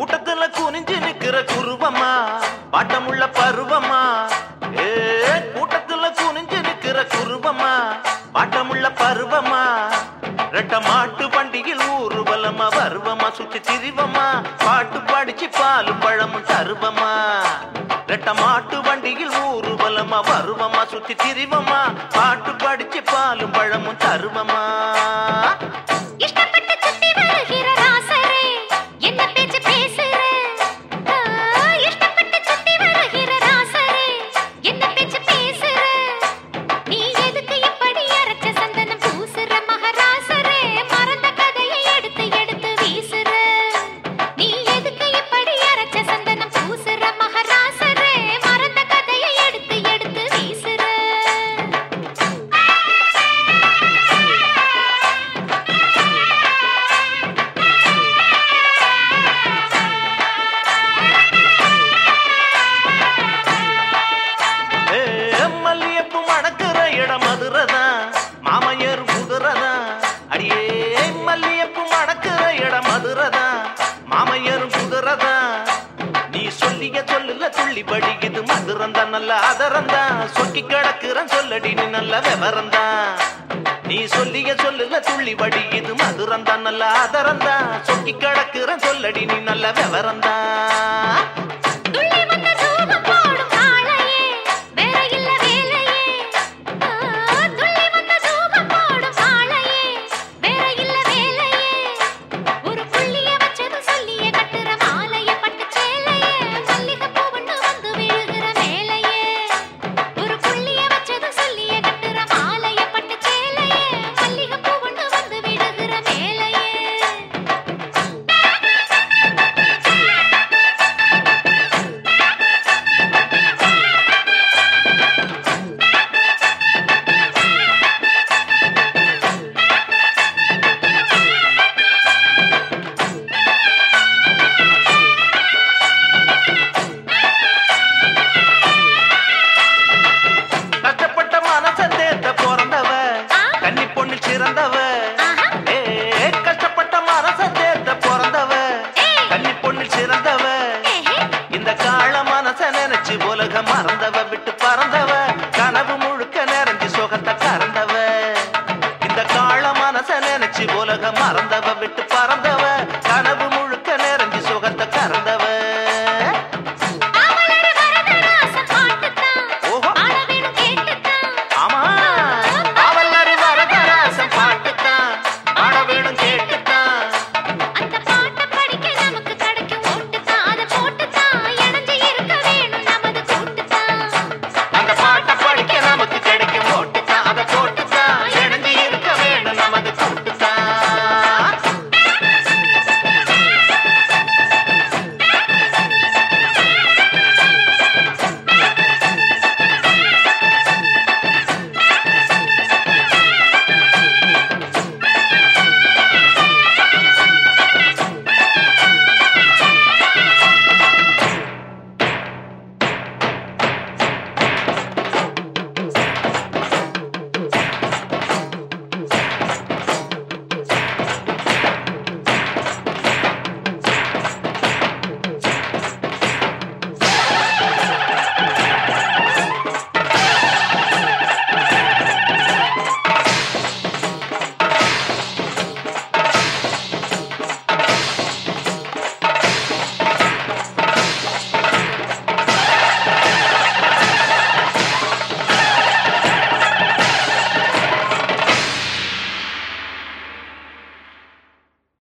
கூட்டத்துல குனிஞ்சு நிக்கிற குருவமா பாட்டமுள்ள பருவமா ஏ கூட்டத்துல குனிஞ்சு நிக்கிற குருவமா பாட்டமுள்ள பருவமா ரெட்ட மாட்டு பண்டிகையில் ஊர்வலமா வருவமா சுற்றி திரிவமா பாட்டு படிச்சு பால் பழம் தருவமா ரெட்ட மாட்டு வண்டியில் ஊர்வலமா வருவமா சுத்தி திரிவமா பாட்டு படிச்சு பாலும் பழமும் தருவமா துள்ளி படிக்குது மதுரந்தா நல்ல அதரந்தா சொக்கி கிடக்குறன் சொல்லடி நீ நல்ல விவரந்தா நீ சொல்லிய சொல்லுல துள்ளி படிக்குது மதுரந்தா நல்ல அதரந்தா சொக்கி கிடக்குறன் சொல்லடி நீ நல்ல விவரந்தா போலக உலகம் மறந்தவ விட்டு பறந்தவ கனவு முழுக்க நிறைஞ்சு சுகத்தை கறந்தவ.